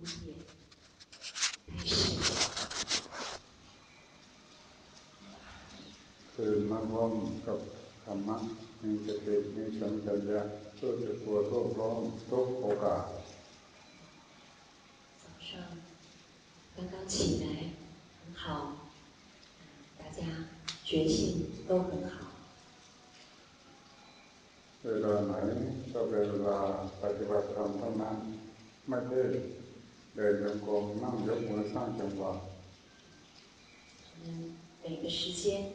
无言，开始。 ตื่นมาพร้อมกับธรรมะมีสติมีสัมปชัญญะเพื่อจะตัวโลกร้อนทุกโอกาส 早上刚刚起来很好，大家觉性都很好。 เวลาไหนก็เป็นเวลาปฏิบัติธรรมเท่านั้นไม่ได้ เดินจงกรมนั่งยกมือสร้างจังหวะ 嗯，每个时间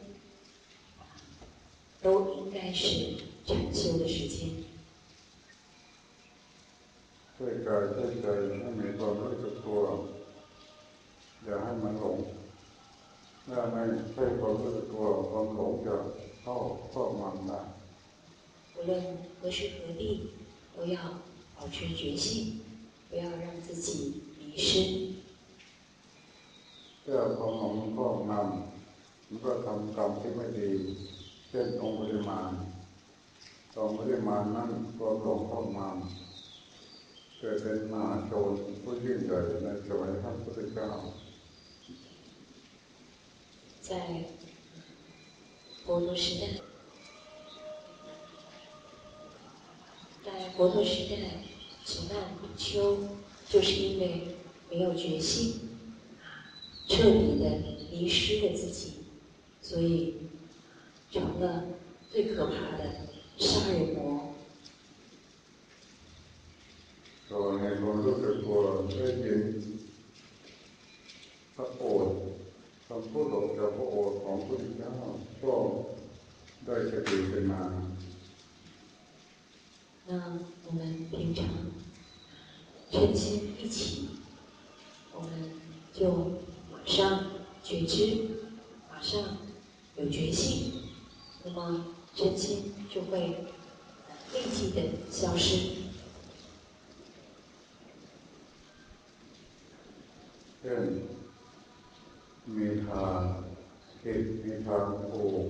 都应该是禅修的时间。 ช่วยกายช่วยใจให้มีความรู้สึกตัว อย่าให้มันหลงเมื่อไม่ใช่ความรู้สึกตัวความหลงจะเข้าครอบงำได้ 无论何时何地，都要保持觉性，不要让自己 迷失。 เพื่อความหลงครอบงำมันก็ทำกรรมที่ไม่ดี เช่นองค์ปริมาณองค์ปริมาณนั้นความหลงครอบงำเกิดเป็นมหาโจรผู้ยิ่งใหญ่ในสมัยพระพุทธเจ้า 在佛陀时代，在佛陀时代，十难比丘就是因为 没有觉性，彻底的迷失了自己，所以成了最可怕的杀人魔。 ก็ในความรู้สึกตัวได้ยินพระโอษฐ์คำพูดออกจากพระโอษฐ์ของพระพุทธเจ้าก็ได้สติขึ้นมา 那我们平常身心一起，我们 就马上觉知，马上有觉性，那么身心就会立即的消失。 เช่นมีทางผิดมีทางถูก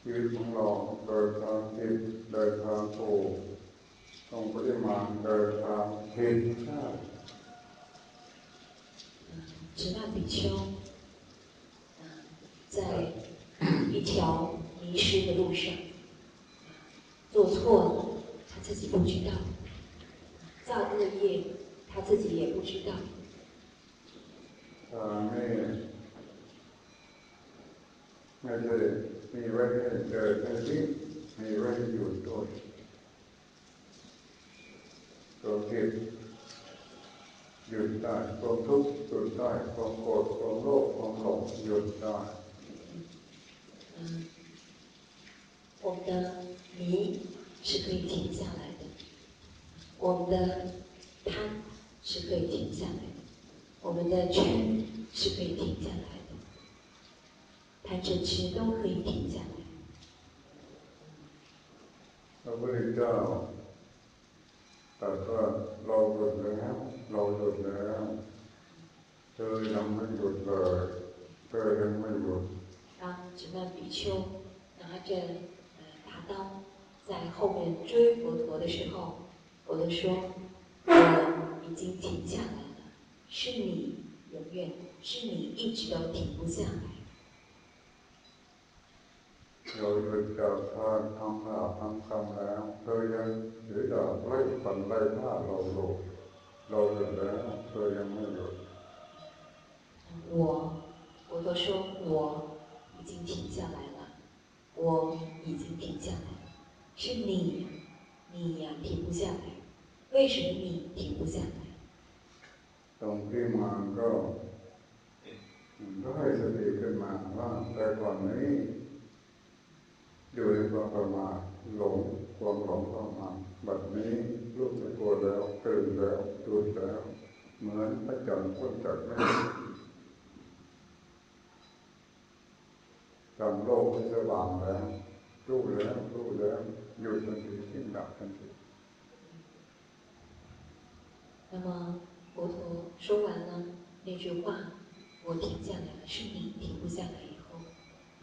ชีวิตของเราเดินทางผิดเดินทางถูกต้องปฏิมาณเดินทางผิดใช่ 嗯， 直那比丘在一条迷失的路上做错了他自己不知道造恶业他自己也不知道ห้หยุดด้วยตัวผิดหยุดได้ความทุกข์หยุดได้ความโกรธความโลภความหลงหยุดได้ 嗯，我们的迷是可以停下来的，我们的贪是可以停下来的，我们的嗔是可以停下来的，贪嗔痴都可以停下来。 พระพุทธเจ้า ตรัสว่าเราหยุดแล้วเราหยุดแล้วเธอยังไม่หยุดเลยเธอยังไม่หยุด 当直曼比丘拿着呃大刀在后面追佛陀的时候，佛陀说：“我已经停下来了，是你永远，是你一直都停不下来。 ”เราหยุดจากทางทำบาปทำกรรมแล้วเธอยังถือดาบไล่ฟันไล่ฆ่าเราโลกเราหยุดแล้วเธอยังไม่หยุด 我，佛陀说我已经停下来了，我已经停下来了，是你呀，你呀停不下来，为什么你停不下来？ ตรงที่มาก็ได้สติขึ้นมาว่าแต่ก่อนนี้ อยู่ในความประมาทหลงความหลงเข้ามาบัดนี้รู้สึกตัวแล้วตื่นแล้วตื่นแล้ว เหมือนพระจันทร์พ้นจากแม่ทำโลกให้สว่างแล้วรู้แล้วรู้แล้วหยุดทันทีสิ้นดับทันที 那么佛陀说完了那句话，我停下来了，是你停不下来以后，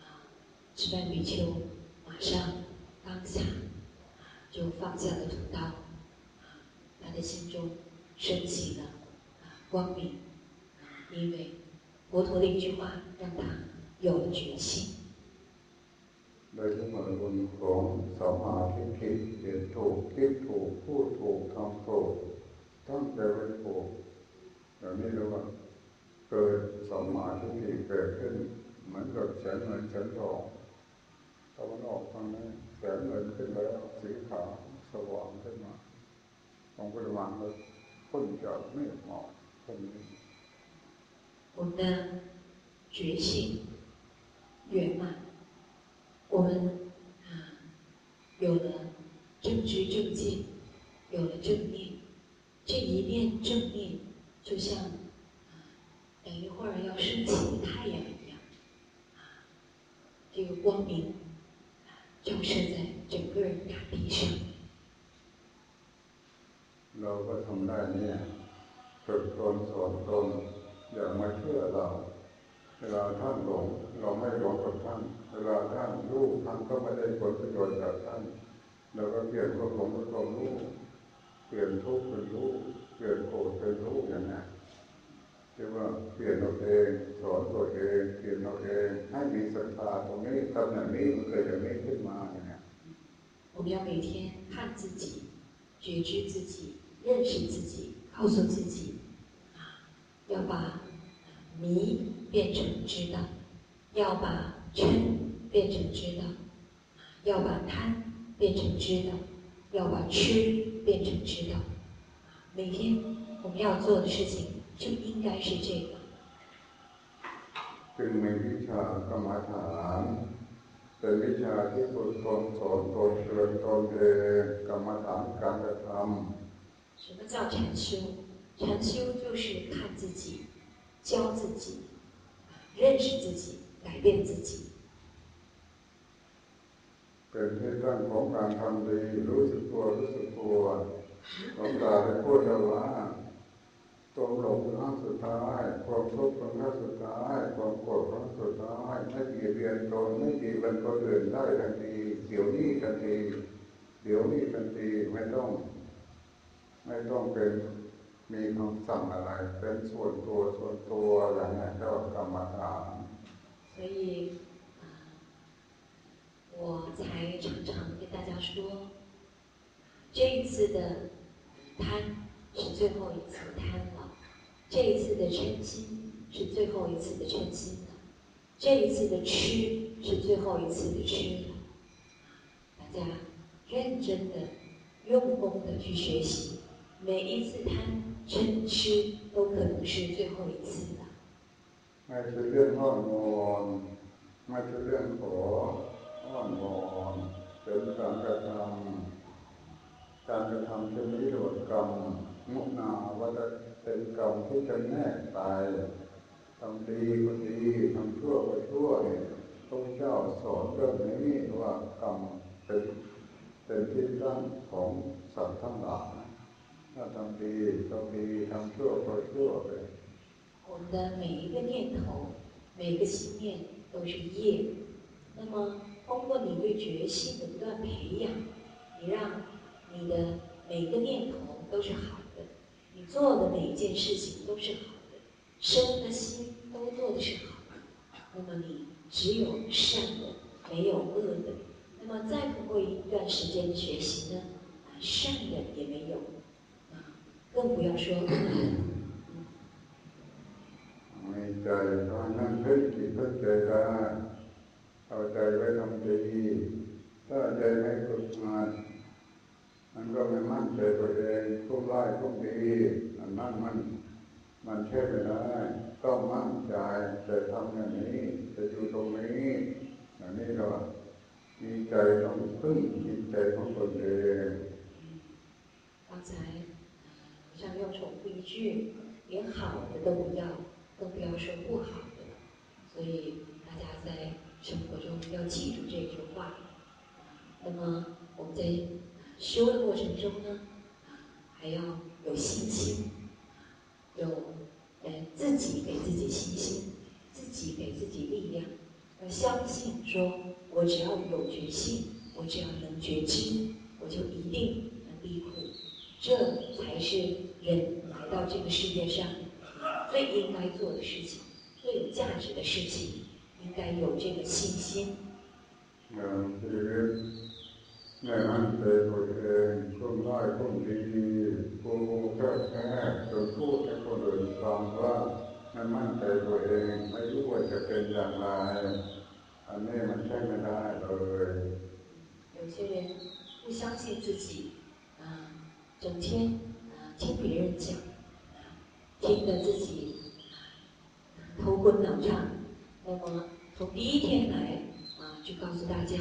啊，直曼比丘马 上当下啊就放下了屠刀，啊，他的心中升起了啊 光明，因为佛陀的一句话让他有了决心。โดยที่ผลบุญของสัมมาทิฏฐิเห็นถูกคิดถูกพูดถูกทำถูกตั้งใจไว้ถูกแบบนี้เรียกว่าเกิดสัมมาทิฏฐิเกิดขึ้นเหมือนกับแสงเงินแสงทอง ตะวันออกทางนี้แสงเงินขึ้นแล้วสีขาวสว่างขึ้นมาของปริมาณเลยพ้นจากเมฆหมอกพ้นนี้我们的觉性圆满，我们啊有了正知正见，有了正念，这一念正念就像啊等一会儿要升起的太阳一样，啊这个光明 照射在整个大地上。เราก็ทำได้เนี่ยฝึกตนสอนตนอย่ามาเชื่อเรา เวลาท่านหลงเราไม่หลงกับท่าน เวลาท่านรู้ท่านก็ไม่ได้ผลประโยชน์จากท่านเราก็เปลี่ยนความหลงเป็นความรู้ เปลี่ยนทุกข์เป็นรู้ เปลี่ยนโกรธเป็นรู้อย่างนี้ เรียกว่าเปลี่ยนเราเองสอนตัวเองเปลี่ยนเราเองให้มีศรัทธาตรงนี้ทำอย่างนี้มันเกิดอย่างนี้ขึ้นมาอย่างนี้我们要每天看自己，觉知自己，认识自己，告诉自己，啊，要把迷变成知道，要把嗔变成知道，要把贪变成知道，要把痴变成知道。每天我们要做的事情 就应该是这个。จึงมีวิชากรรมฐานเป็นวิชาที่ฝึกตนสอนตนเตือนตนเองกรรมฐานการกระทำ什么叫禅修？禅修就是看自己，教自己，认识自己，改变自己。เป็นที่ตั้งของการทำดีรู้สึกตัวรู้สึกตัวหลวงตาได้พูดเอาว่า ตัวหลงครั้งสุดท้ายความทุกข์ครั้งสุดท้ายความโกรธครั้งสุดท้ายไม่เบียดเบียนตนไม่ดีเป็นคนอื่นได้ทันทีเดี๋ยวนี้ทันทีเดี๋ยวนี้ทันทีไม่ต้องไม่ต้องเป็นมีคำสั่งอะไรเป็นส่วนตัวส่วนตัวอย่างนี้เรียกว่ากรรมฐาน所以啊我才常常跟大家说这一次的贪是最后一次贪了 这一次的嗔心是最后一次的嗔心了这一次的吃是最后一次的吃了大家认真的用功的去学习每一次贪嗔痴都可能是最后一次的。ไม่ใช่เรื่องอ้อนวอนไม่ใช่เรื่องขออ้อนวอนเป็นการกระทำการกระทำเช่นนี้เรียกว่ากรรมมุนาว่าจะ เป็นกรรมที่จะแน่ตายทำดีก็ดีทำชั่วก็ชั่วเนี่ยพระเจ้าสอนเรื่องนี้ว่ากรรมเป็นเป็นที่ตั้งของสัตว์ทั้งหลาย我们的每一个念头，每一个心念都是业。那么，通过你对觉性的不断培养，你让你的每一个念头都是好的，你 做的每一件事情都是好的，身和心都做的是好的。那么，你只有善的，没有恶的。那么，再通过一段时间的学习呢，善的也没有。更不要说。มีใจตอนนั้นเพิ่งจิตเพิ่งใจได้เอาใจไว้ทำดีถ้าใจไม่ฝึกงาน มันก็ไม่มั่นใจตัวเองทุ่มไล่ทุ่มดีอันนั้นมันมันใช่ไม่ได้ต้องมั่นใจจะทำอย่างนี้จะอยู่ตรงนี้อย่างนี้เรามีใจต้องพึ่งจิตใจของตนเอง刚才像要重复一句，连好的都不要，更不要说不好的。所以大家在生活中要记住这句话。那么我们在 修的过程中呢，还要有信心，有呃自己给自己信心，自己给自己力量，要相信说，我只要有决心，我只要能觉知，我就一定能离苦。这才是人来到这个世界上最应该做的事情，最有价值的事情，应该有这个信心。嗯，ในอันเป็นตัวเองคนร้ายคนดีผู้แท้แท้จนพูดให้คนอื่นฟังว่าไม่มั่นใจตัวเองไม่รู้ว่าจะเป็นอย่างไรอันนี้มันใช่ไม่ได้เลย有些人不相信自己，啊，整天啊听别人讲，听得自己头昏脑胀。那么从第一天来啊，就告诉大家，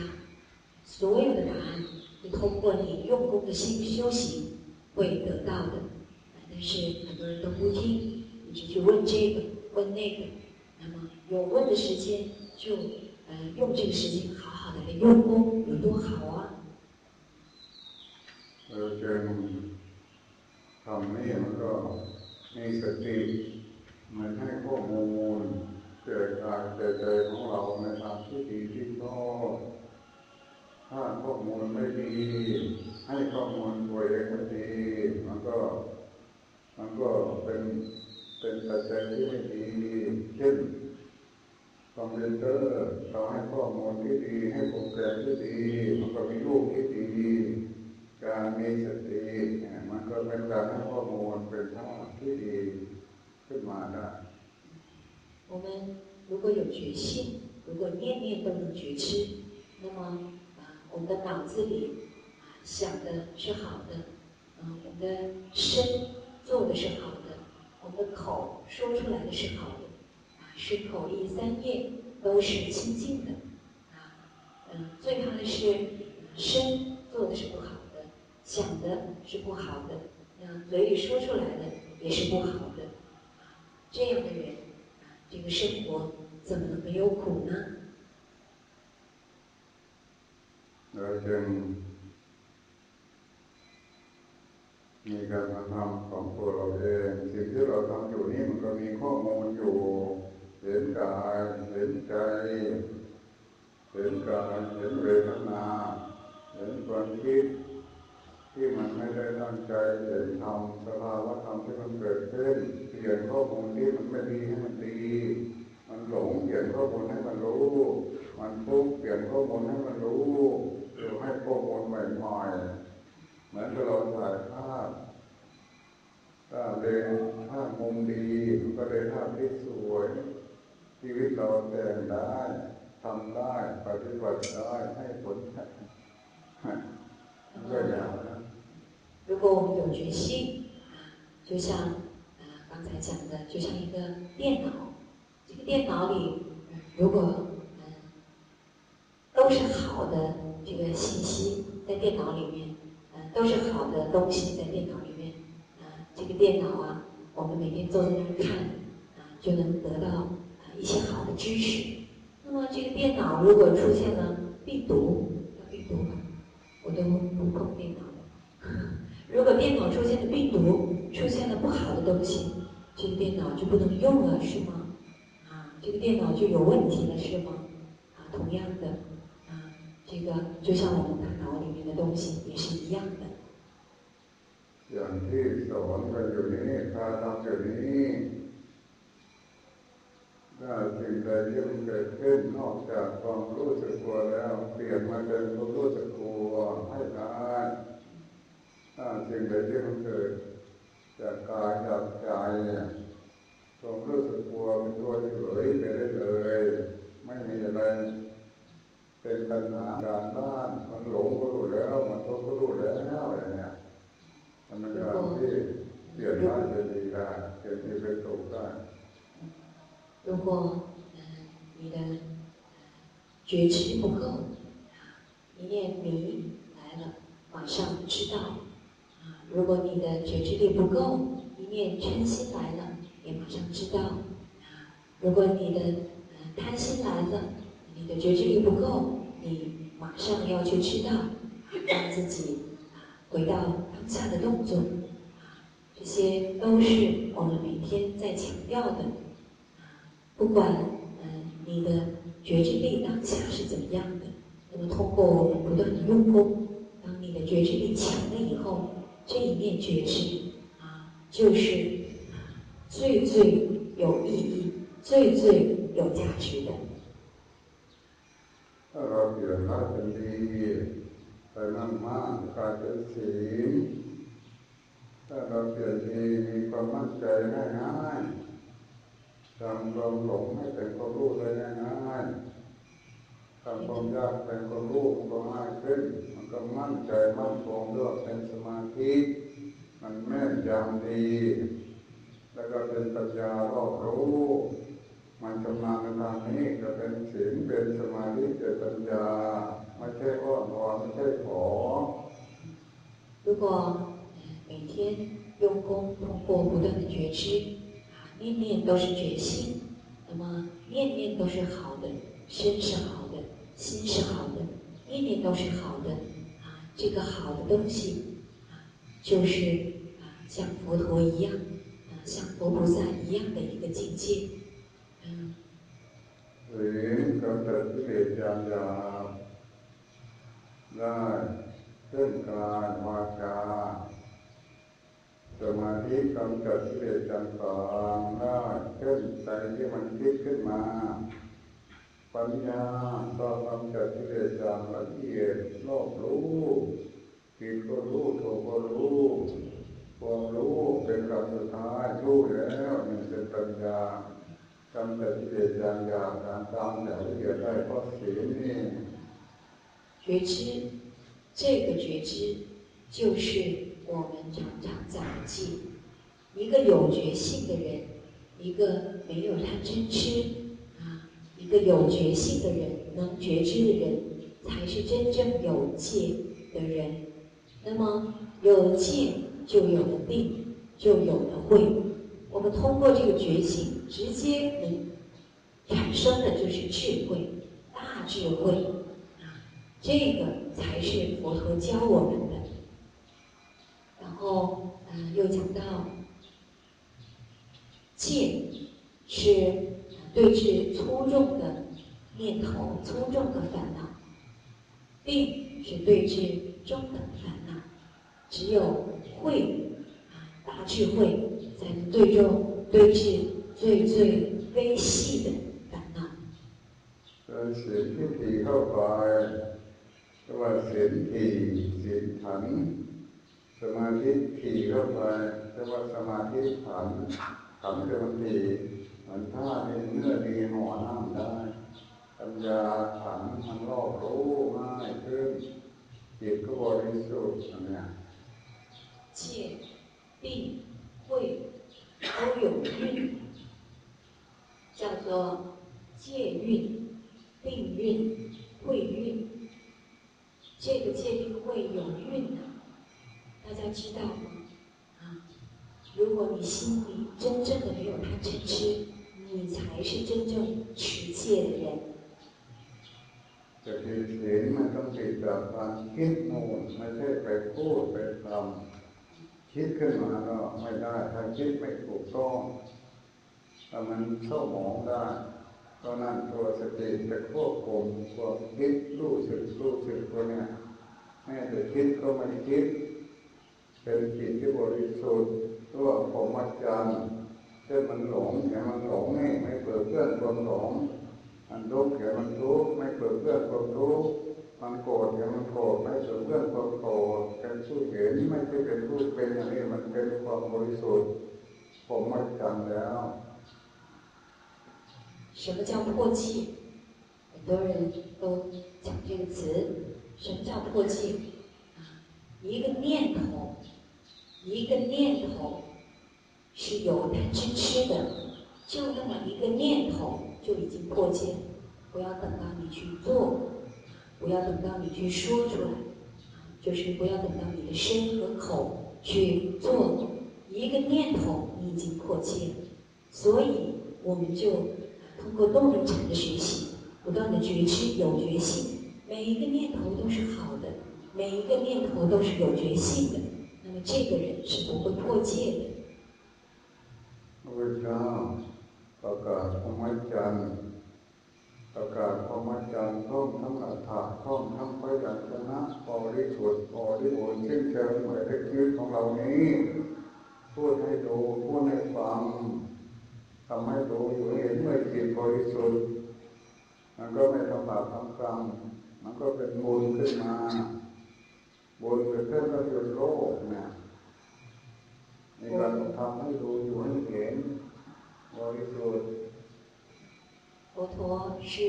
所有的答案是通过你用功的心修行会得到的。但是很多人都不听，一直去问这个问那个。那么有问的时间，就呃用这个时间好好的来用功，有多好啊！เราจึงทำนี่มันก็มีสติมันให้ข้อมูลเกิดการเกิดใจของเราในทางที่ดีที่ชอบ ถ้าข้อมูลไม่ดี ให้ข้อมูลตัวเองไม่ดี มันก็ มันก็เป็นเป็นปัจจัยที่ไม่ดีเช่นคอมพิวเตอร์เราให้ข้อมูลที่ดี ให้โปรแกรมที่ดี มันก็มีรูปที่ดีการมีสติมันก็เป็นการให้ข้อมูลเป็นท่าที่ดีขึ้นมาได้我们如果有觉性，如果念念都能觉知，那么啊， 我们的脑子里啊想的是好的，我们的身做的是好的，我们的口说出来的是好的，啊，是口意三业都是清净的，啊，最怕的是身做的是不好的。想的是不好的，那嘴里说出来的也是不好的，这样的人，这个生活怎么能没有苦呢？ เราจึงมีการกระทำของตัวเราเองสิ่งที่เราทำอยู่นี้มันก็มีข้อมูลอยู่ เห็นกายเห็นใจ เห็นกายเห็นเวทนา เห็นความคิดที่มันไม่ได้ตั้งใจเห็นทำสภาวะธรรมที่มันเกิดขึ้นเปลี่ยนข้อมูลที่มันไม่ดีให้มันดี มันหลงเปลี่ยนข้อมูลให้มันรู้ มันทุกเปลี่ยนข้อมูลให้มันรู้ ให้ข้อมูลใหม่ๆเหมือนกับเราถ่ายภาพถ้าเดินภาพมุมดีก็เลยภาพที่สวยชีวิตเราแต่งได้ทำได้ปฏิบัติได้ให้ผล如果我们有决心啊，就像啊刚才讲的，就像一个电脑，这个电脑里如果嗯 都是好的这个信息在电脑里面，嗯都是好的东西在电脑里面，啊这个电脑啊，我们每天坐在那儿看啊，就能得到一些好的知识。那么这个电脑如果出现了病毒，病毒。我都不碰电脑。如果电脑出现了病毒，出现了不好的东西，这个电脑就不能用了，是吗？啊，这个电脑就有问题了，是吗？啊，同样的，这个就像我们大脑里面的东西也是一样的。อย่างที่สอนกันอยู่นี้การทำอยู่นี้ถ้าสิ่งใดที่มันเกิดขึ้นนอกจากความรู้สึกตัวแล้วเปลี่ยนมาเป็นความรู้สึกตัวให้ได้ถ้าสิ่งใดที่มันเกิดจากกายจากใจความรู้สึกตัวเป็นตัวเฉยไปได้เลย ไม่มีอะไร เป็นปัญหาการบ้านมันหลงก็รู้แล้วมันทุกข์ก็รู้แล้วอะไรเนี่ยมันเป็นการที่เปลี่ยนร้ายเป็นดีได้เปลี่ยนดีเป็นสุขได้如果嗯你的觉知不够，一念迷来了，马上知道啊；如果你的觉知力不够，一念嗔心来了，也马上知道啊；如果你的贪心来了，你的觉知力不够， 你马上要去知道，让自己回到当下的动作，这些都是我们每天在强调的。不管嗯你的觉知力当下是怎么样的，那么通过我们不断的用功，当你的觉知力强了以后，这一念觉知啊，就是最最有意义、最最有价值的。 ถ้าเราเปลี่ยนร้าเป็นดีไปนั่งมากกลายเป็นศีลถ้าเราเปลี่ยนดีมีความมั่นใจง่ายๆทำความหลงให้เป็นความรู้ได้ง่ายๆทำความยากเป็นความรู้มันก็ง่ายขึ้น มันก็มั่นใจมั่นคงด้วยเป็นสมาธิมันแม่นยำดี แล้วก็เป็นปัญญารอบรู้ มันชำนาญในทางนี้ก็เป็นศีลเป็นสมาธิเป็นปัญญาไม่ใช่อ้อนวอนไม่ใช่ขอ如果每天用功通过不断的觉知啊，念念都是觉性，那么念念都是好的，身是好的，心是好的，念念都是好的啊，这个好的东西啊，就是啊，像佛陀一样啊，像佛菩萨一样的一个境界。 ศีลกำจัดกิเลสอย่างยาได้เช่นกายวาจาสมาธิกำจัดกิเลสอย่างกลางได้เช่นใจที่มันคิดขึ้นมาปัญญาก็กำจัดกิเลสอย่างละเอียดรอบรู้ผิดก็รู้ถูกก็รู้ความรู้เป็นคำสุดท้ายรู้แล้วมันเป็นปัญญา 觉知，这个觉知就是我们常常讲的戒。一个有觉性的人，一个没有贪嗔痴啊，一个有觉性的人，能觉知的人，才是真正有戒的人。那么有戒，就有了定，就有了慧。我们通过这个觉醒，直接能产生的就是智慧，大智慧！这个才是佛陀教我们的。然后，嗯，又讲到戒是对治粗重的念头、粗重的烦恼；定是对治中等烦恼。只有慧啊，大智慧。才能对中对治最最微细的烦恼。呃，ศีลที่ถี่เข้าไปเรียกว่าศีลถี่ศีลถันสมาธิถี่เข้าไปเรียกว่าสมาธิถันถันคือมันถี่เหมือนผ้าในเนื้อดีห่อน้ำได้ปัญญาถันมันรอบรู้ง่ายขึ้นจิตก็บริสุทธิ์เนี่ย戒定慧 都有运，叫做戒运、定运、慧运。这个戒定慧有运呢，大家知道吗？啊，如果你心里真正的没有贪嗔痴，你才是真正持戒的人。这个心มันต้องติดกับการคิดโน่นไม่ใช่ไปพูดไปทำ คิดขึ้นมาก็ไม่ได้ถ้าคิดไม่ถูกต้องถ้ามันเข้าหมองได้ก็นั่นตัวสติจะควบคุมควคิดรู้สึกรู้สึกตัวเนี้ยแม้แต่คิดก็ไม่คิด เป็นจิตที่บริสุทธิ์ตัวผมวัดจันเช่นมันหลงแต่มันหลงนี่ไม่เปิดเพื่อนความหลงมันทุกข์แต่มันทุกข์ไม่เปิดเพื่อนความทุกข์ มันโกรธแต่มันโกรธไม่เปิดเพื่อนความโกรธเป็นผู้เห็นไม่ใช่เป็นผู้เป็นอย่างนี้มันเป็นความบริสุทธิ์ผมวัดจันแล้ว。什么叫破戒？很多人都讲这个词。什么叫破戒？啊，一个念头，一个念头是有贪嗔痴的，就那么一个念头就已经破戒。不要等到你去做， 不要等到你去说出来，就是不要等到你的身和口去做。一个念头你已经破戒了，所以我们就。通过动力禅的学习，不断的觉知有觉性，每一个念头都是好的，每一个念头都是有觉性的，那么这个人是不会破戒的。为啥？ประกาศธรรมจันทร์ ประกาศธรรมจันทร์ท่องทั้งอัฏฐะท่องทั้งพยัญชนะพอริสุทธิ์พอริบูรณ์สิ้นเชิงเหมือนชีวิตของเรานี้พูดให้ดูพูดให้ฟังทำให้ดูอยู่เห็นเมื่อจิตบริสุทธิ์มันก็ไม่ทำบาปทำกรรมมันก็เป็นบุญขึ้นมาบุญเกิดขึ้นก็คือโลกนะในี่เรทำให้ดูอยู่ให้เห็นบริสุทธิ์ 佛陀是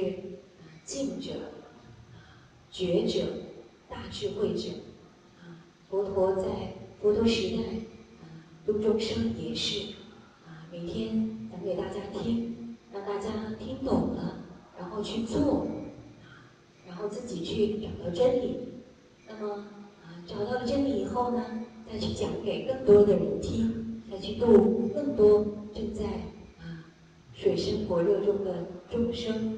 静者、觉者、大智慧者。啊，佛陀在佛陀时代，啊，度众生也是，啊，每天讲给大家听，让大家听懂了，然后去做，啊，然后自己去找到真理。那么，啊，找到了真理以后呢，再去讲给更多的人听，再去度更多正在水深火热中的众生。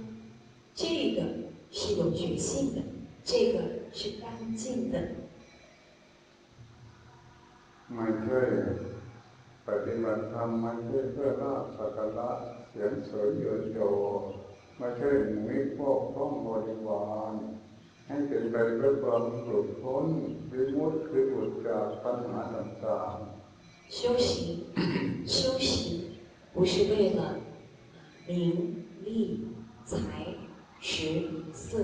这个是有觉性的，这个是干净的。ไม่ใช่ปฏิบัติธรรมไม่ใช่เพื่อลาภสักการะเสียงเสริญเยินโยไม่ใช่หนุยพวกพ้องบริวารให้เป็นไปเพื่อความหลุดพ้นวิมุตติคือหลุดจากปัญหาต่างๆ修行修行不是为了 名利财食色，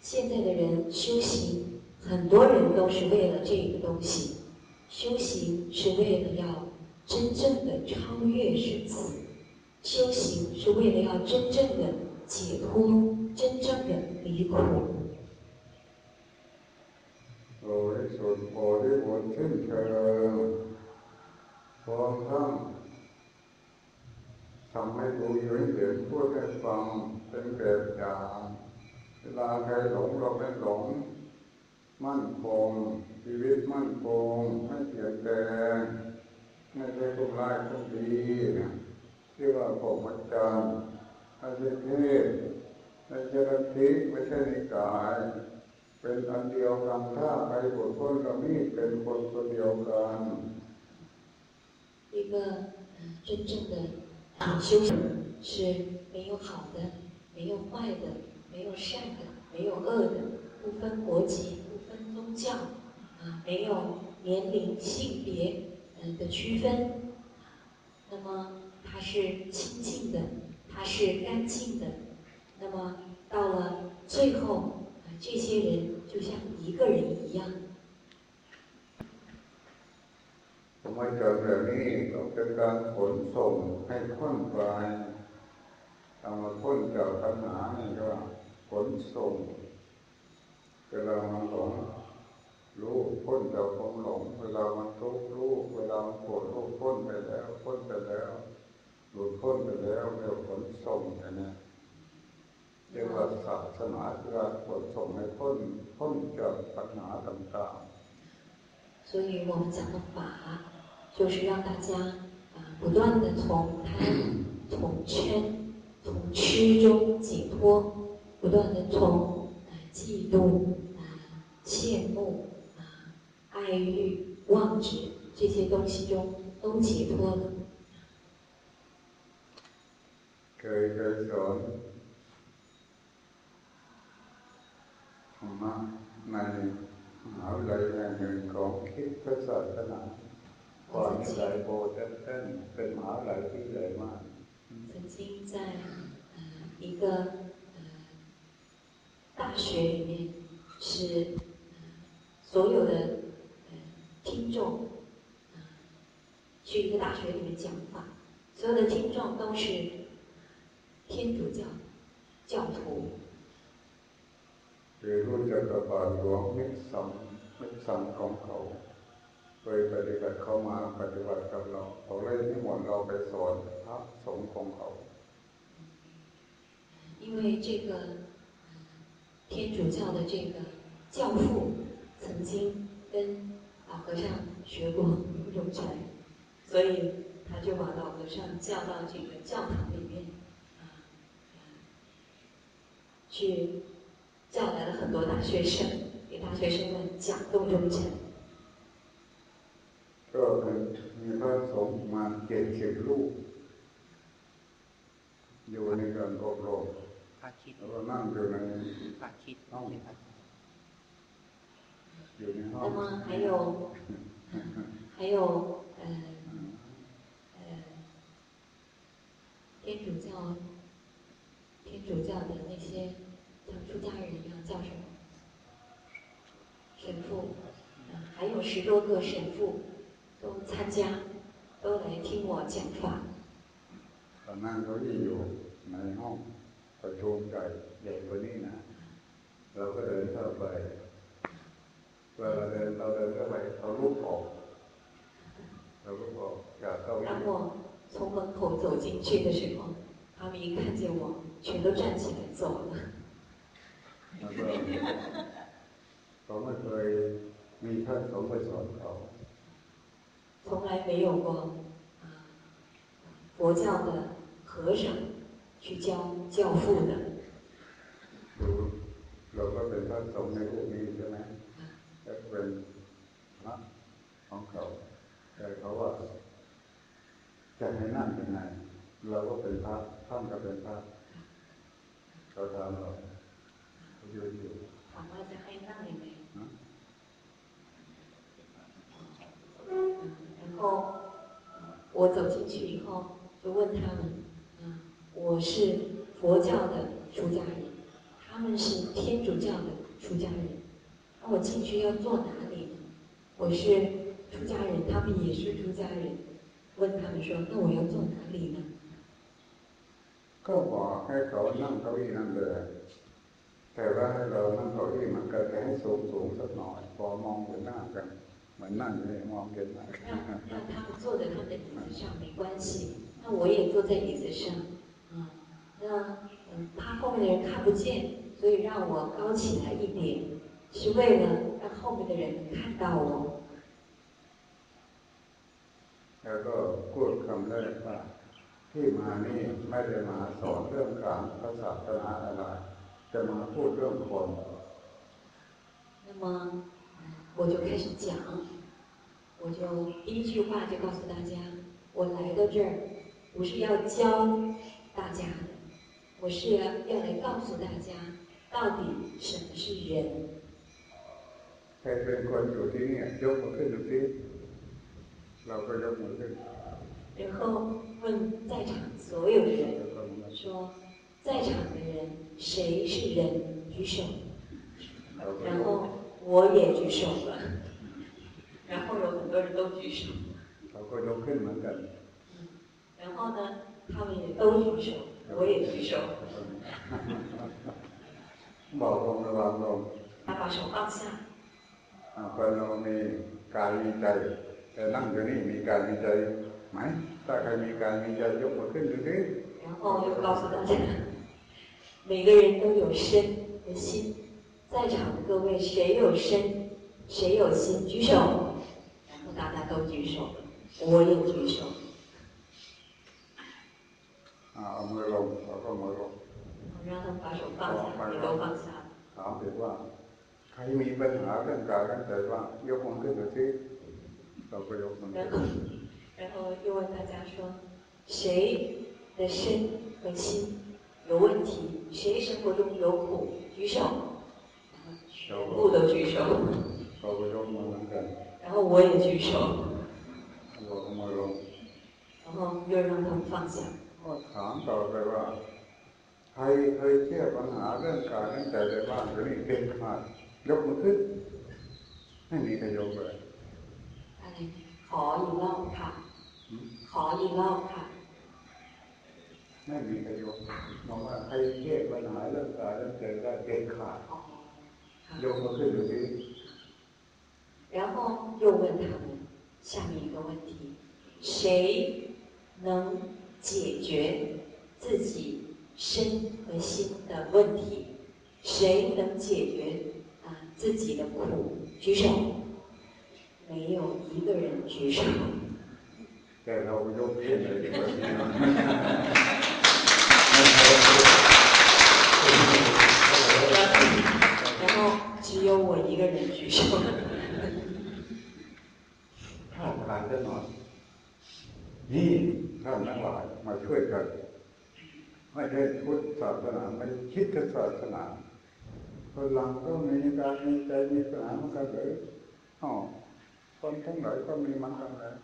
现在的人修行，很多人都是为了这个东西。修行是为了要真正的超越生死，修行是为了要真正的解脱，真正的离苦。ทำให้ดูอยู่ ให้เห็นพูดให้ฟังเป็นแบบอย่างเวลาใครหลงเราไม่หลงมั่นคงชีวิตมั่นคงไม่เปลี่ยนแปลงไม่ใช่ทุกร้ายทุกดีที่ว่าผมอาจารย์ไม่ใช่เทศไม่ใช่รัทิไม่ใช่นิกายเป็นอันเดียวกันถ้าใครบุคคลเรานี่เป็นคนคนเดียวกัน一个真正的 修行是没有好的，没有坏的，没有善的，没有恶的，不分国籍，不分宗教，啊，没有年龄、性别，嗯的区分。那么它是清净的，它是干净的。那么到了最后，啊，这些人就像一个人一样。 ไมเกิดแบบนี้เราเป็นการขนส่งให้พ้นไปทำมาพ้นจากปัญหานี่ก็ขนส่งเวลามันหลงรู้พ้นจากความหลงเวลามันทุกข์รู้เวลามันโกรธรู้พ้นไปแล้วพ้นไปแล้วหลุดพ้นไปแล้วเรียกขนส่งอย่างนี้เรียกว่าศาสนาคือการขนส่งให้พ้นพ้นจากปัญหาต่างๆ所以我们讲的法。 就是让大家啊不断的从贪、从嗔、从痴中解脱，不断的从啊嫉妒、啊羡慕、啊爱欲、妄执这些东西中都解脱了。เคยเคยสอนธรรมะในมหาวิทยาลัยแห่งหนึ่งของคิดศาสนา 曾经在一个大学里面，是所有的呃听众去一个大学里面讲法，所有的听众都是天主教教徒。เคยปฏิบัติเข้ามาปฏิบัติกับเราเขาเลยที่หมดเราไปสอนพระสงฆ์ของเขา因为这个天主教的这个教父曾经跟老和尚学过咏禅，所以他就把老和尚叫到这个教堂里面啊，去叫来了很多大学生，给大学生们讲洞中禅。 ก็มีพระสงฆ์มาเจ็ดสิบลูกอยู่ในการอบรมแล้วก็นั่งอยู่ในห้องอยู่ในห้อง那么还有还有呃呃天主教 天主教的那些像出家人一样叫什么？神父，还有十多个神父 都参加，都来听我讲法。ตอนนั้นเขาที่อยู่ในห้องประชุมใหญ่ใหญ่กว่านี้นะเราก็เดินเข้าไปเวลาเดินเราเดินเข้าไปเขาลุกออกเราลุกออกจากเก้าอี้当我从门口走进去的时候，他们一看见我，全都站起来走了。 แล้วก็เขาไม่เคยมีท่านสงฆ์ไปสอนเขา 从来没有过啊佛教的和尚去教教父的。 ดูเราก็เป็นท่านสงฆ์ในรูปนี้ใช่ไหมแล้วก็เป็นพระของเขาแต่เขาว่าจะให้นั่งยังไง เราก็เป็นพระท่านก็เป็นพระเขาทำเราเขายืนอยู่ อ 后我走进去以后，就问他们，啊，我是佛教的出家人，他们是天主教的出家人，那我进去要坐哪里呢？我是出家人，他们也是出家人，问他们说，那我要坐哪里呢？ ก็บอกให้เขานั่งเก้าอี้นั่นเลยแต่ว่าให้เรานั่งเก้าอี้มันก็จะให้สูงสูงๆสักหน่อย พอมองเห็นหน้ากัน เหมือนนั่งอยู่นี่มองเห็นหน้ากัน 让让他们坐在他们的椅子上没关系，那我也坐在椅子上，啊，那嗯，怕后面的人看不见，所以让我高起来一点，是为了让后面的人能看到我。 แล้วก็พูดคำแรกว่าที่มานี่ไม่ได้มาสอนเรื่องการพระศาสนาอะไรจะมาพูดเรื่องคน 那么嗯 我就开始讲，我就第一句话就告诉大家，我来到这儿不是要教大家的，我是要要来告诉大家到底什么是人。 ใครเป็นคนอยู่ที่นี่ยกมือขึ้นดูสิเราก็ยกมือขึ้น 然后问在场所有的 ย 人 กมือ 说，在场的人谁是人？举手。 เราก็ย 然 ก 后 我也举手了，然后有很多人都举手， เราก็ยกขึ้นเหมือนกัน 然后呢，他们也都举手，我也举手， บอกลงระวังลง 他把手放下。 อ่าคนเรามีกายมีใจ แต่นั่งอยู่นี่มีกายมีใจไหมถ้าใครมีกายมีใจยกมือขึ้นดูสิ 然后又告诉大家，每个人都有身和心， 在场的各位，谁有身，谁有心，举手。然后大家都举手，我也举手。啊，说。让他们把手放下，都放下。然后，然后又问大家说，谁的身和心有问题？谁生活中有苦？举手。然后全部都举手， เราก็ยกมือเหมือนกัน 然后我也举手， เราก็มือลง 然后又让他们放下。 ก็ถามต่อไปว่า ใครเคยแก้ปัญหาเรื่องกายเรื่องใจได้บ้างหรือนี่เด็ดขาดยกมือขึ้นไม่มีใครยกเลย อะไรขออีกรอบค่ะ ขออีกรอบค่ะ ไม่มีใครยกมองว่าใครแก้ปัญหาเรื่องกายเรื่องใจได้เด็ดขาด 然后又问他们下面一个问题谁能解决自己身和心的问题？谁能解决啊自己的苦？举手。没有一个人举手。我一个人举手。 ถ้าทานจะหน่อยนี่ท่านทั้งหลายมาช่วยกัน ไม่ใช่พุทธศาสนาไม่ใช่คริดศาสนาคนหลังก็มีการมีใจมีปัญหาเหมือนกันเลยอ๋อคนทั้งหลายก็มีเหมือนกันเลย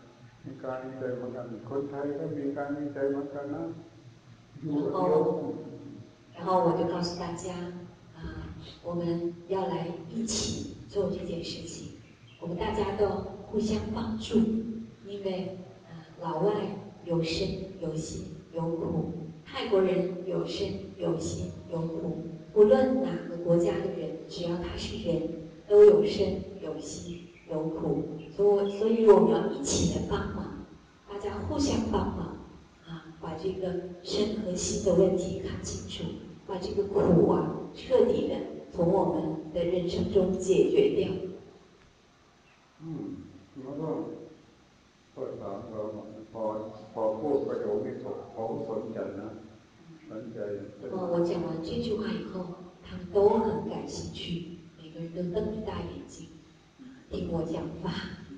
มีการมีใจเหมือนกัน คนไทยก็มีการมีใจเหมือนกันนะอยู่เดียว 然 然后我就告诉大家，啊， 我们要来一起做这件事情，我们大家都互相帮助，因为，老外有生有心有苦，泰国人有生有心有苦，不论哪个国家的人，只要他是人，都有生有心有苦，所所以我们要一起来帮忙，大家互相帮忙。啊把这个身和心的问题看清楚，把这个苦啊彻底的从我们的人生中解决掉。嗯，那么，พอถามเราพอพอพูดประโยคนี้จบเขาสนใจนะสนใจ那么我讲完这句话以后，他们都很感兴趣，每个人都瞪着大眼睛听我讲法。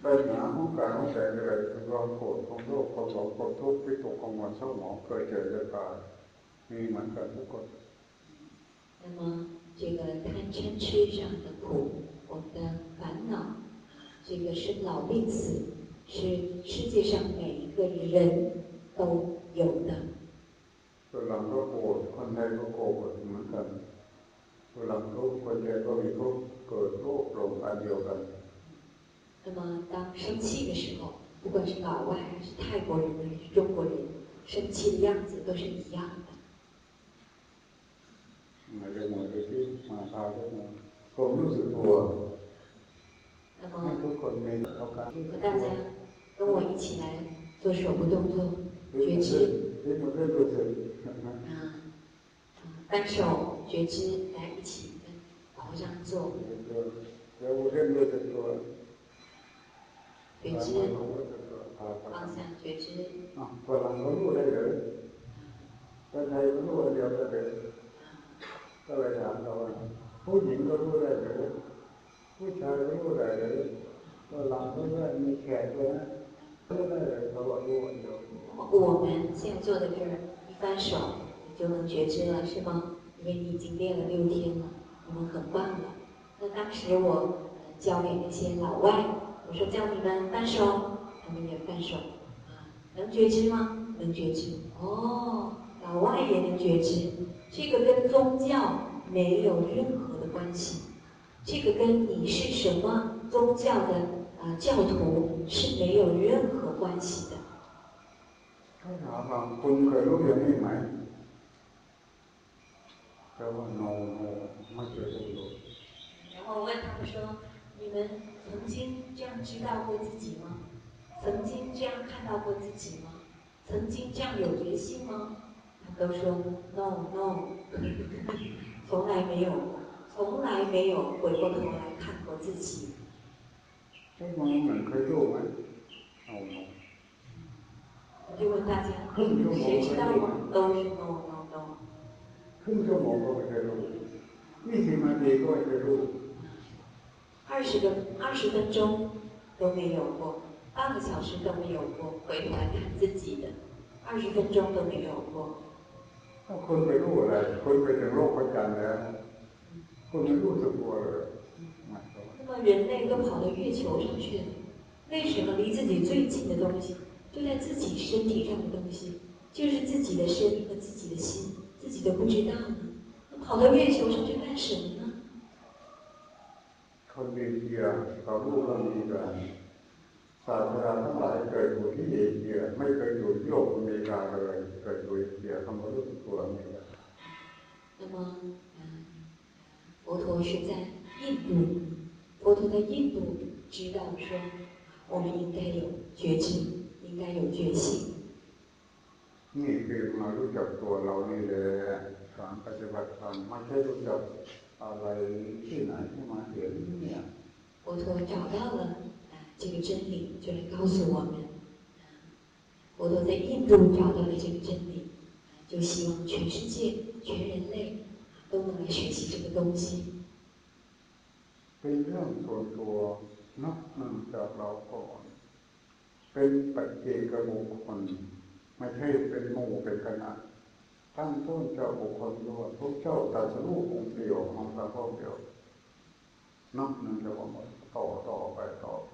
ปัญหาของการของใจอะไรคือความโกรธความโลภความหลงความทุกข์วิตกกังวลเศร้าหมองเกิดเกิดจากกายมีเหมือนกันทุกคน 那么这个贪嗔痴上的苦，我们的烦恼，这个生老病死，是世界上每一个人都有的。คนหลังก็โกรธคนใดก็โกรธเหมือนกันคนหลังทุกคนใดก็มีทุกข์เกิดโลภหลงอันเดียวกัน那么，当生气的时候，不管是老外还是泰国人还是中国人，生气的样子都是一样的。 那么，和大家跟我一起来做手部动作，觉知。啊，单手觉知，来一起在头上做。觉知，方向觉知。啊，ฝรั่งเขารู้ได้เลยคนไทยเขารู้เดียวกันเลย ก็เลยถามเขาว่าผู้หญิงก็รู้ได้เลยผู้ชายก็รู้ได้เลยฝรั่งก็ได้มีแขกเลยนะรู้ได้เลยเขาบอกรู้เดียว我们现在做的是一翻手，你就能觉知了，是吗？因为你已经练了六天了，你们很棒了。那当时我教给那些老外。我说叫你们翻手，他们也翻手，啊，能觉知吗？能觉知。哦，老外也能觉知， 这个跟宗教没有任何的关系，这个跟你是什么宗教的啊教徒是没有任何关系的。他ถามว่าคุณเคยรู้อย่างนี้ไหมเขาว่า no no ไม่เคยรู้然后问他们说，你们。曾经这样知道过自己吗？曾经这样看到过自己吗？曾经这样有决心吗？ 他都说 no no，从来没有，从来没有回过头来看过自己。这我们可以做吗？我就问大家，谁知道吗？都是 no no no。ครึ่งชั่วโมงก็ไม่เคยรู้ยี่สิบนาทีก็ไม่เคยรู้二十个二十分钟都没有过，半个小时都没有过，回头来看自己的，二十分钟都没有过。 那คนไปรู้อะไรคนไปถึงโลกประจันแล้วคนไม่รู้สึกตัวเลย那么人类都跑到月球上去了，为什么离自己最近的东西就在自己身体上的东西，就是自己的身和自己的心，自己都不知道呢？那跑到月球上去干什么呢？คนเอเชียเขารู้เรื่องนี้กัน ศาสนาทั้งหลายเกิดอยู่ที่เอเชียไม่เคยอยู่ที่โลกอเมริกาเลยเกิดอยู่เอเชียทำมารู้สึกตัวนี่那么，佛陀是在印度，佛陀在印度知道说，我们应该有觉知，应该有觉性。นี่คือมารู้จักตัวเรานี่แหละการปฏิบัติธรรมไม่ใช่รู้จัก佛陀找到了啊 这个真理，就来告诉我们。佛陀在印度找到了这个真理，就希望全世界、全人类都能来学习这个东西。เป็นเรื่องส่วนตัวนับหนึ่งจากเราก่อนเป็นปัจเจกบุคคลไม่ใช่เป็นหมู่เป็นคณะตั้งต้นเจ้าบุคคลด้วยทุกเจ้าตัดสู้องค์เดียวของพระพ่อเดียวนับหนึ่งจะว่าต่อต่อไปต่อไป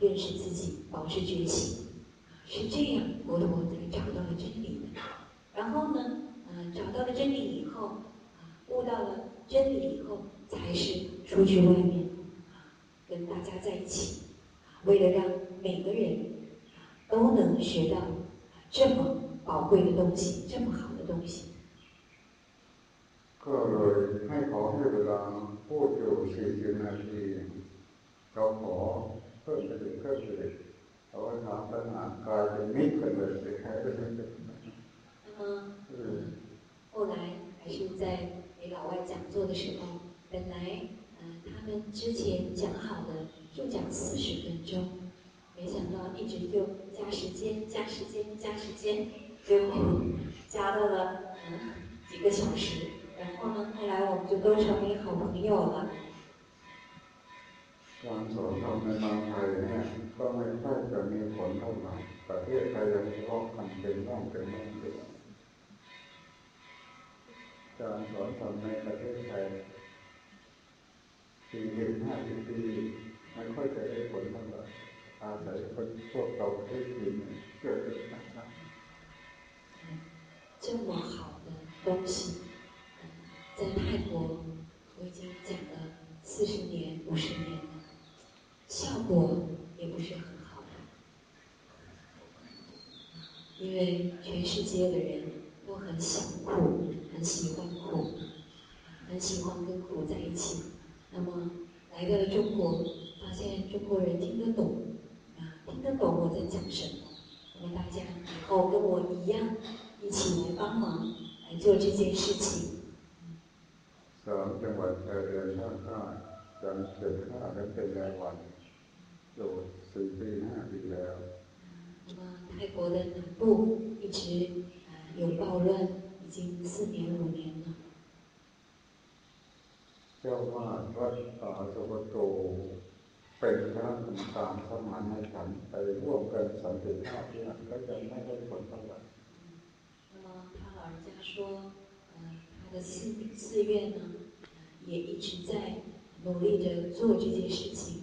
认识自己、保持觉醒，是这样，佛陀才找到了真理的。然后呢，嗯，找到了真理以后，啊，悟到了真理以后，才是出去外面啊，跟大家在一起。为了让每个人都能学到这么宝贵的东西，这么好的东西。ก็เลยให้ขอให้เวลาพูดอยู่สี่สิบนาทีเราขอ 科学的科学的，后来还是在给老外讲座的时候，本来嗯他们之前讲好的就讲四十分钟，没想到一直就加时间加时间加时间，最后加到了嗯几个小时，然后呢，后来我们就都成为好朋友了。การสอนธรรมในเมืองไทยเนี่ยก็ไม่ค่อยจะมีผลเท่าไหร่ประเทศไทยยังทะเลาะกันเป็นร่องเป็นร่องอยู่การสอนธรรมในประเทศไทยสี่สิบห้าสิบปีไม่ค่อยจะได้ผลเท่าไหร่อาศัยคนพวกเราได้ยินเกิดขึ้นนะ这么好的东西，在泰国我已经讲了四十年、五十年了， 效果也不是很好的，因为全世界的人都很想苦，很喜欢苦，很喜欢跟苦在一起。那么来到了中国。发现中国人听得懂啊，听得懂我在讲什么。那么大家以后跟我一样，一起来帮忙来做这件事情。สามจังหวัดชายแดนภาคใต้จังเกิดข้ากันเป็นรายวัน อยู่สี่ปีห้าปีแล้ว那么泰国的南部一直啊有暴乱，已经四年五年了。เจ้าวาดวัดป่าสุโขทัยเป็นคณะกรรมการสมานในฉันไปร่วมกันสันติภาพที่นั่นก็จะไม่ได้ผลเท่าไหร่那么他老人家说，呃，他的寺寺院呢，也一直在努力着做这件事情，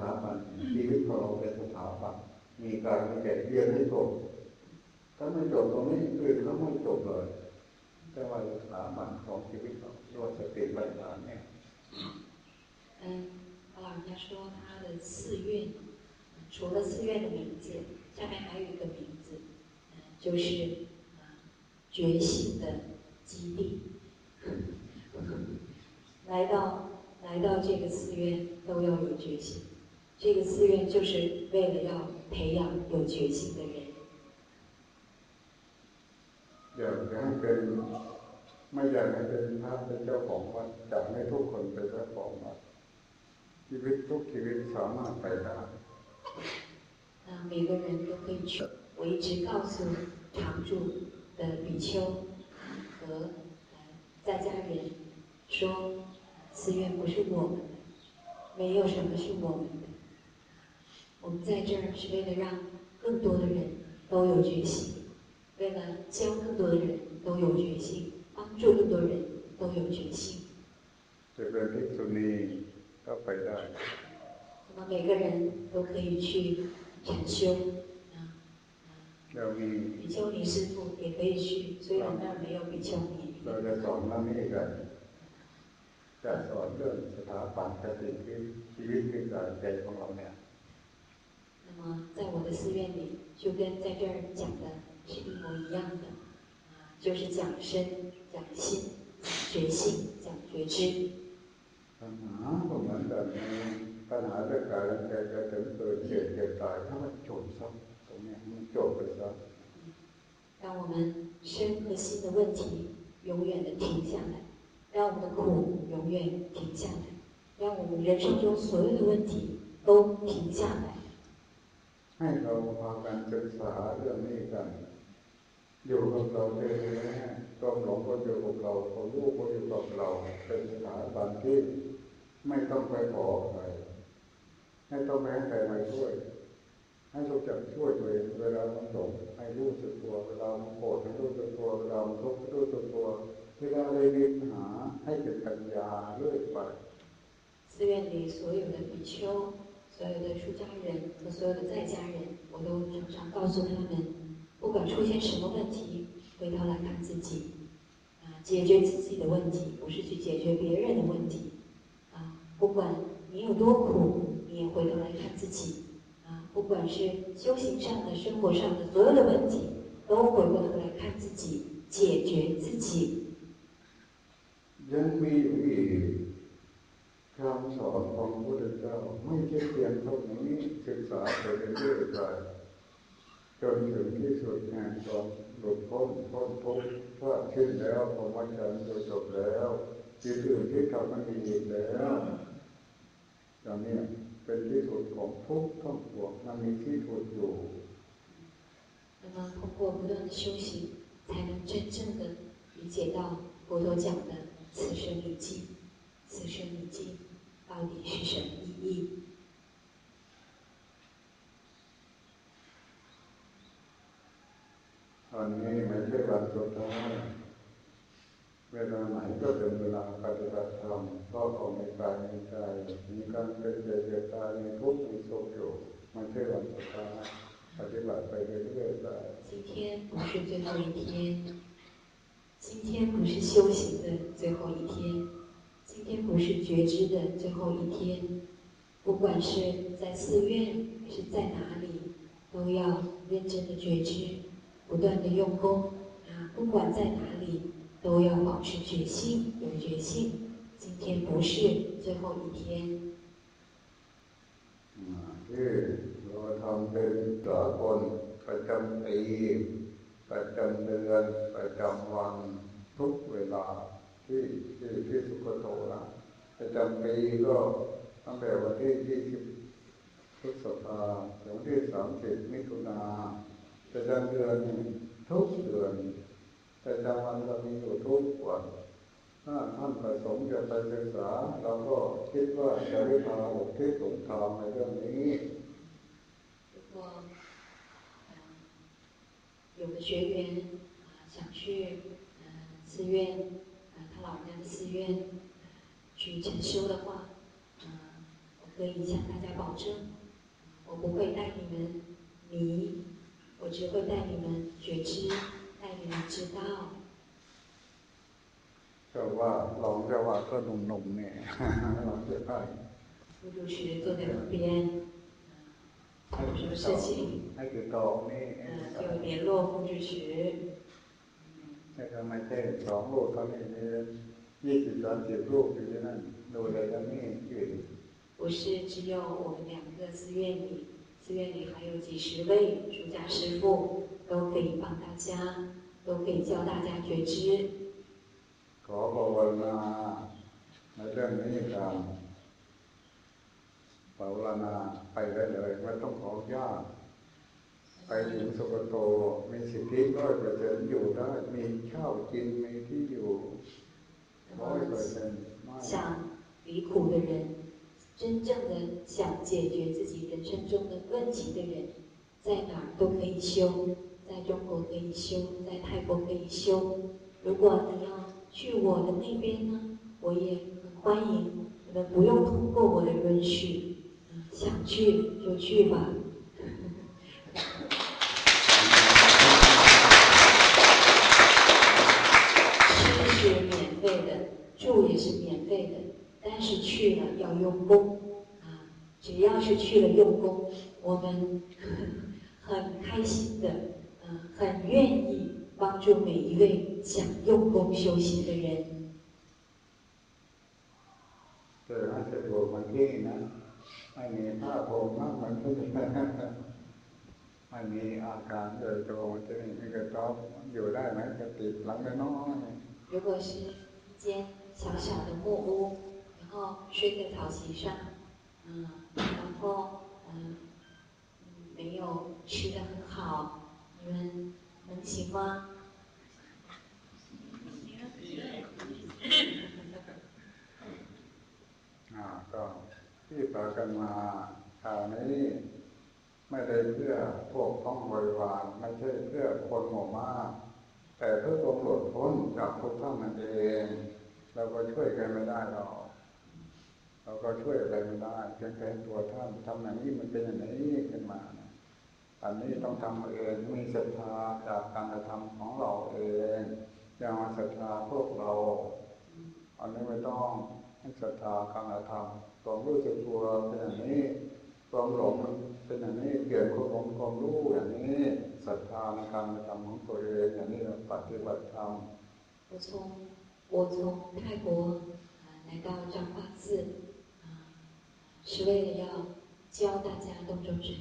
ถาบันชีวิตของเราเป็นสถาบันมีการแก่เรียนให้จบถ้าไม่จบตรงนี้อื่นก็ไม่จบเลยแต่ว่าสถาบันของชีวิตเราเรียกว่าสติปัฏฐานเนี่ย老人家说他的寺院，除了寺院的名字，下面还有一个名字，嗯，就是觉醒的基地。来到来到这个寺院都要有觉醒， 这个寺院就是为了要培养有觉性的人。อยากให้เป็นไม่อยากให้เป็นพระเป็นเจ้าของวัดอยากให้ทุกคนเป็นเจ้าของวัดชีวิตทุกชีวิตสามารถไปได้啊，每个人都可以去。我一直告诉常住的比丘和在家人说，寺院不是我们的，没有什么是我们的。 我们在这儿是为了让更多的人都有觉醒，为了教更多的人都有觉性，帮助更多人都有觉性。这个ภิกษุณีก็ไปได้那么每个人都可以去禅修啊เรามี比丘尼师傅也可以去虽然那儿没有比丘尼เราจะสอนเรื่องนี้กันจะสอนเรื่องสถาปัตย์สติชีวิตคือการใจของเราเนี่ย那 么在我的寺院里，就跟在这儿讲的是一模一样的。啊， 就是讲身、讲心、觉性、讲觉知。ปัญหาก็เหมือนกันปัญหาเรื่องกายและใจจะถึงเกิดเจ็บเจ็บตายถ้ามันจบซะตรงนี้มันจบไปซะ让我们身和心的问题永远的停下来，让我们的苦永远停下来，让我们人生中所有的问题都停下来。 ให้เราพากันศึกษาเรื่องนี้กันอยู่กับเราเองความหลงก็อยู่กับเราความรู้ก็อยู่กับเราเป็นสถาบันที่ไม่ต้องไปขอใครไม่ต้องไปให้ใครมาช่วย ให้รู้จักช่วยตัวเองเวลามันหลงให้รู้สึกตัวเวลามันโกรธให้รู้สึกตัวเวลามันทุกข์ให้รู้สึกตัวเวลาอะไรมีปัญหาให้เกิดปัญญาเรื่อยไป寺院里所有的比丘、 所有的出家人和所有的在家人，我都常常告诉他们，不管出现什么问题，回头来看自己，啊，解决自己的问题，不是去解决别人的问题，啊，不管你有多苦，你也回头来看自己，啊，不管是修行上的、生活上的所有的问题，都回过头来看自己，解决自己。 คำสอนของพระพุทธเจ้าไม่ใช่เพียงเท่านี้ศึกษาไปเรื่อยๆไปจนถึงที่สุดแห่งความหลุดพ้นพ้นทุกข์ว่าขึ้นแล้วพรหมจรรย์โดยจบแล้วที่อื่นที่ทำมันมีอีกแล้วอย่างนี้เป็นที่สุดของทุกข์ทั้งปวงมันมีที่สุดอยู่那么通过不断的修行，才能真正的理解到佛陀讲的此生一境，此生一境 到底是什么意义？อันนี้ไม่ใช่วันสุดท้ายเวลาไหนก็เป็นเวลาปฏิบัติธรรมก็ของในกายในใจมีการเป็นเจตตาในทุกข์ในสุขอยู่ไม่ใช่วันสุดท้ายปฏิบัติไปเรื่อยๆไป今天不是最后一天今天不是修行的最后一天 今天不是觉知的最后一天不管是在寺院还是在哪里都要认真的觉知不断的用功啊，不管在哪里，都要保持决心，有决心。今天不是最后一天。ที่เราทำเป็นสากลประจำปีประจำเดือนประจำวันทุกเวลา ที่ที่ที่สุขโตนะประจำปีก็ตั้งแต่วันที่ยี่สิบพฤษภาถึงที่สามสิบมิถุนาประจำเดือนทุกเดือนประจำวันเรามีอยู่ทุกวันถ้าท่านประสงค์จะไปศึกษาเราก็คิดว่าจะได้พาหกที่สงทางในเรื่องนี้如果有的学员啊想去嗯寺院啊他 老人家的寺院去禅修的话，嗯，我可以向大家保证，我不会带你们迷我只会带你们觉知，带你们知道。就ว่าลองจะว่าก็หนุ่มๆเนี่ยลองจะได้副主持坐在旁边，有什么事情，ให้ติดต่อนี่就联络副主持。 แต่ทำไมใช่สองลูกเขาเนี่ยยี่สิบสามสิบลูกอยู่ที่นั่นดูแลทั้งนี้อยู่不是只有我们两个寺院里寺院里还有几十位出家师父，都可以帮大家，都可以教大家觉知。ขอภาวนาในเรื่องนี้กันภาวนาไปได้เลยไม่ต้องขอญาติ ไปถึงสุกโตมีสิทธิร้อยเปอร์เซ็นต์อยู่ได้มีข้าวกินมีที่อยู่ร้อยเปอร์เซ็นต์想离苦的人真正的想解决自己人生中的问题的人，在哪儿都可以修，在中国可以修，在泰国可以修。如果你要去我的那边呢，我也很欢迎，你们不用通过我的允许，想去就去吧。 但是去了要用功啊！只要是去了用功，我们很开心的，嗯，很愿意 帮助每一位想用功修行的人。对，那是我们听呢，ไม่มีผ้าผมนั่งเหมือนที่ไม่มีอาการเลยตัวมันจะนี่ก็ต้องอยู่ได้ไหมกติหลังน้อย如果是一间小小的木屋，然 后睡在草席上，嗯，然后嗯，没有吃的很好，你们能行吗？ก็ที่ต่อกันมาข่าวนี้ไม่ได้เพื่อพวกท้องบริวารไม่ใช่เพื่อคนหมู่มากแต่เพื่อความหลุดพ้นจากทุกท่านนั่นเองเราก็ช่วยกันไม่ได้หรอก เราก็ช่วยอะไรไม่ได้เพียงแต่ตัวท่านทำอย่างนี้มันเป็นอย่างนี้ขึ้นมาอันนี้ต้องทำเองมีศรัทธาจากการกระทำของเราเองอย่ามาศรัทธาพวกเรา อันนี้ไม่ต้องศรัทธาการกระทำความรู้สึกตัวเป็นอย่างนี้ความหลงมันเป็นอย่างนี้เกี่ยวกับความความรู้อย่างนี้ศรัทธาในการกระทำของตัวเองอย่างนี้ปฏิบัติธรรม我从我从泰国来到彰化寺啊， 是为了要教大家动中禅，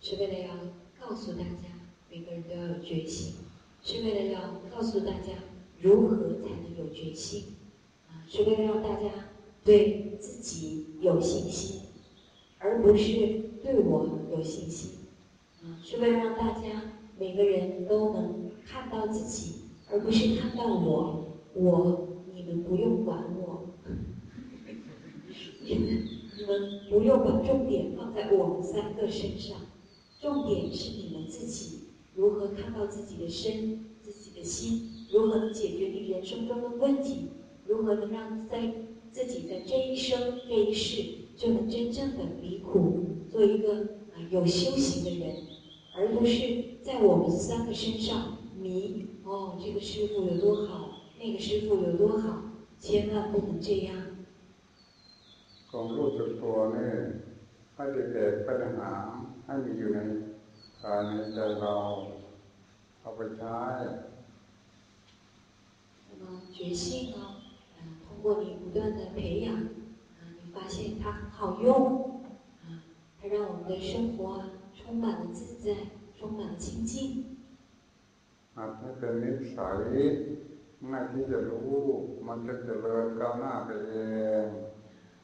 是为了要告诉大家每个人都要有决心，是为了要告诉大家如何才能有决心啊，是为了让大家对自己有信心，而不是对我有信心，啊，是为了让大家每个人都能看到自己，而不是看到我。我，你们不用管我，们不用把重点放在我们三个身上，重点是你们自己如何看到自己的身、自己的心，如何能解决你人生中的问题，如何能让在。自己的这一生这一世就能真正的离苦，做一个有修行的人，而不是在我们三个身上迷哦，这个师傅有多好，那个师傅有多好，千万不能这样。ความรู้สึกตัวนี่ให้เด็กๆปัญหาให้มีอยู่ในกายในใจเราเอาไปใช้那么觉性呢？如果你不断的培养，啊，你发现它很好用，啊，它让我们的生活啊充满了自在，充满了清净。啊，它เป็นนิสัยง่ายที่จะรู้มันจะเจริญก้าวหน้าไปเอง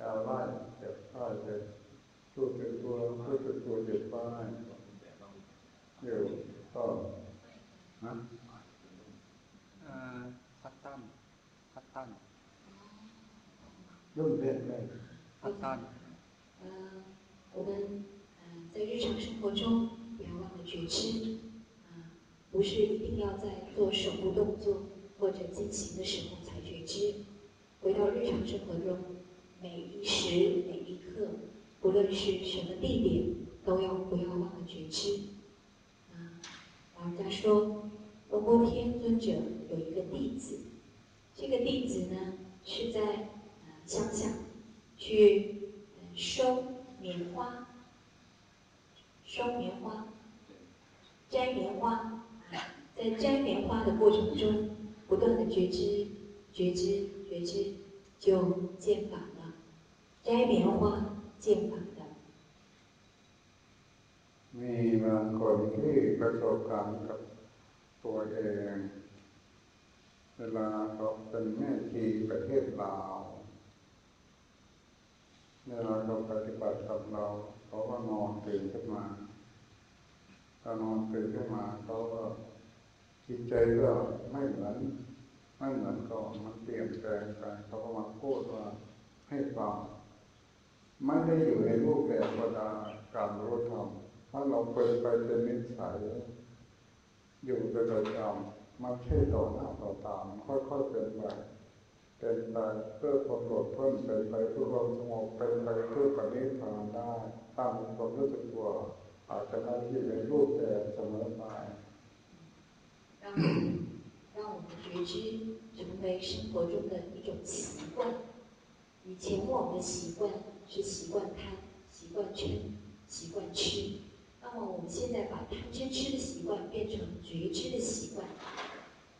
ชาวไร่เจ็บพ่ายเจ็บรู้สึกตัวรู้สึกตัวเจ็บพ่ายอยู่ก็นะพัดตั้มพัดตั้ม用对对，好的。呃，我们呃在日常生活中不要忘了觉知，啊，不是一定要在做手部动作或者进行的时候才觉知。回到日常生活中， 每一时每一刻，不论是什么地点，都要不要忘了觉知。啊，老人家说，龙波天尊者有一个弟子，这个弟子呢是在。乡下去收棉花，收棉花，摘棉花，在摘棉花的过程中，不断的觉知、觉知、觉知，就见法。摘棉花见法的。มีบางคนที่ประสบการณ์กับตัวเองเวลาเขาเป็นแม่ชีประเทศลาวเวลาเราปฏิบัติกับเราเขาก็นอนตื่นขึ้นมาตอนนอนตื่นขึ้นมาเขาก็จิตใจก็ไม่เหมือนไม่เหมือนก่อนมันเปลี่ยนแปลงไปเขาก็มาพูดว่าให้ฟัง ไม่ได้อยู่ในรูปแบบประดาการรู้ธรรมถ้าเราเป็นไปเป็นนิสัยอยู่เป็นประจำ มันใช่ต่อหน้าต่อตามันค่อยๆเป็นไปเป็นไปเพื่อความหลดพ้นเป็นไปเพื่อความสงบเป็นไปเพื่อปณิพานได้ตามความรู้สึกตัวอาจจะไม่ที่ในรูปแบบเสมอไป让让我们觉知成为生活中的一种习惯。以前我们的习惯 是习惯贪、习惯嗔、习惯吃。那么我们现在把贪嗔痴的习惯变成觉知的习惯，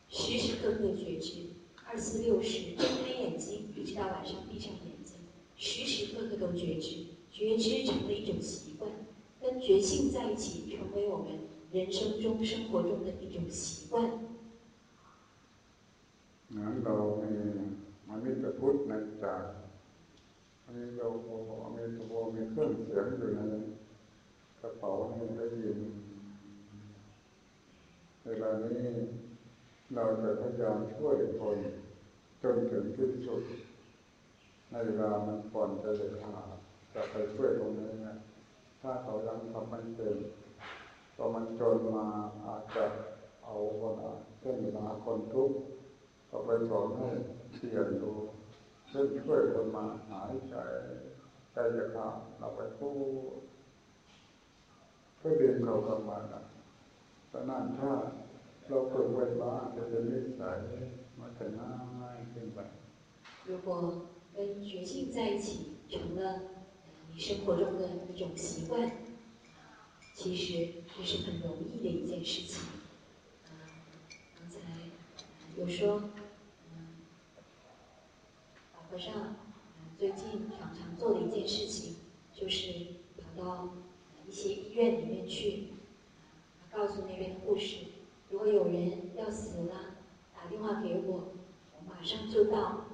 时时刻刻觉知，二四六时睁开眼睛，一直到晚上闭上眼睛，时时刻刻都觉知，觉知成了一种习惯，跟觉性在一起，成为我们人生中、生活中的一种习惯。งั้นเรามีมันมีแต่พุทธในใจ มีเรามีตัวมีเครื่องเสียงอยู่ในกระเป๋านี่ได้ยิน เวลานี้เราจะพยายามช่วยคนจนถึงที่สุด ในเวลามันก่อนจะเด็ดขาดจะไปช่วยตรงนี้นะถ้าเขายังทำไม่เป็นพอมันจนมาอาจจะเอาคนเช่นเวลาคนทุกข์ก็ไปสอนให้เปลี่ยนดู เช่นช่วยคนมาหายใจใจจะขาดเราไปพูดเพื่อเดินเขากำมันนะฉะนั้นถ้าเราฝึกไว้บ้างจะเป็นนิสัยมันจะง่ายขึ้นไป如果跟觉性在一起，成了你生活中的一种习惯，其实这是很容易的一件事情。刚才有说，老 和尚最近常常做的一件事情，就是跑到一些医院里面去，告诉那边的护士，如果有人要死了，打电话给我，我马上就到。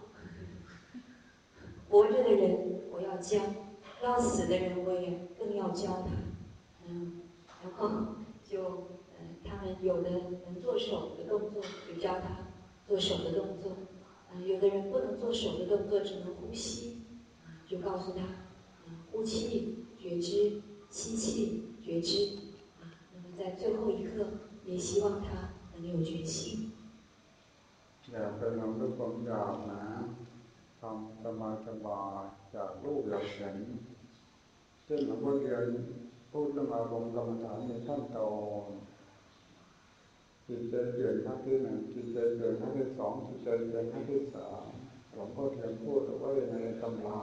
活着的人我要教，要死的人我也更要教他。嗯，然后就嗯，他们有的能做手的动作，就教他做手的动作。嗯，有的人不能做手的动作，只能呼吸，就告诉他，嗯，呼气觉知，吸气觉知。啊，那么在最后一刻，也希望他能有决心。ทำสมาสมาจากรูปอย่างเห็นเช่นหลวงพ่อเรียนพูดเรื่องอารมณ์กรรมฐานในขั้นตอน จิตใจเปลี่ยนขั้นที่หนึ่งจิตใจเปลี่ยนขั้นที่สองจิตใจเปลี่ยนขั้นที่สามหลวงพ่อเทียนพูดว่าในตำรา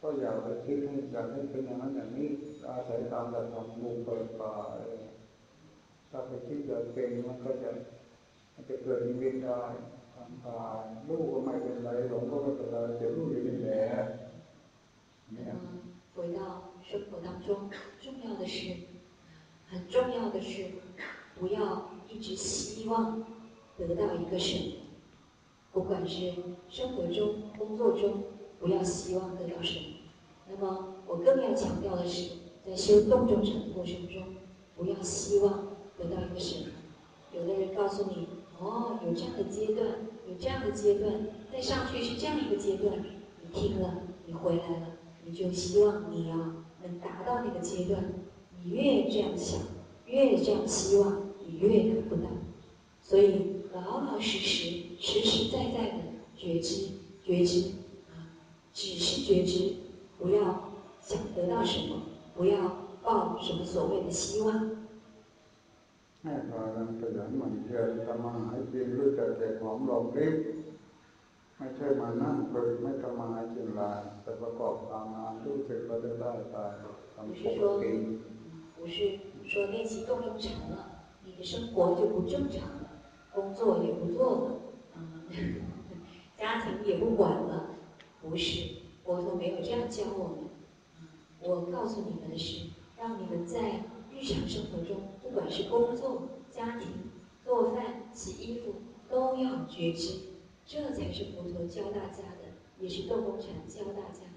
ก็อยากไปคิดให้อยากให้เป็นอย่างนั้นอย่างนี้อาศัยตามแต่ทำมุมเปิดป่าถ้าไปคิดอยากเป็นมันก็จะมันจะเกิดวิญญาณ啊，路个卖进来，龙个卖进来，就路有点远。嗯，回到生活当中，重要的是，很重要的是， 不要一直希望得到一个什么，不管是生活中、工作中，不要希望得到什么。那么，我更要强调的是，在修动中禅的过程中，不要希望得到一个什么。有的人告诉你，哦，有这样的阶段。有这样的阶段，再上去是这样一个阶段，你听了，你回来了，你就希望你要能达到那个阶段。你越这样想，越这样希望，你越得不到。所以老老实实、实实在在的觉知、觉知啊，只是觉知，不要想得到什么，不要抱什么所谓的希望。ให้พากันขยันหมั่นเพียรทำมาหากินรู้จักแก่หอมรอมริบไม่ใช่มานั่งฝึกไม่ทำมาหากินลายแต่ประกอบตามงานรู้สึกเราจะได้ตายทำปกติ不是说练习动中禅了， 生活就不正常了，工作也不做了，嗯，家庭也不管了，不是，佛陀没有这样教我们。我告诉你们的是，让你们在日常生活中，不管是工作、家庭、做饭、洗衣服，都要觉知，这才是佛陀教大家的，也是斗公禅教大家。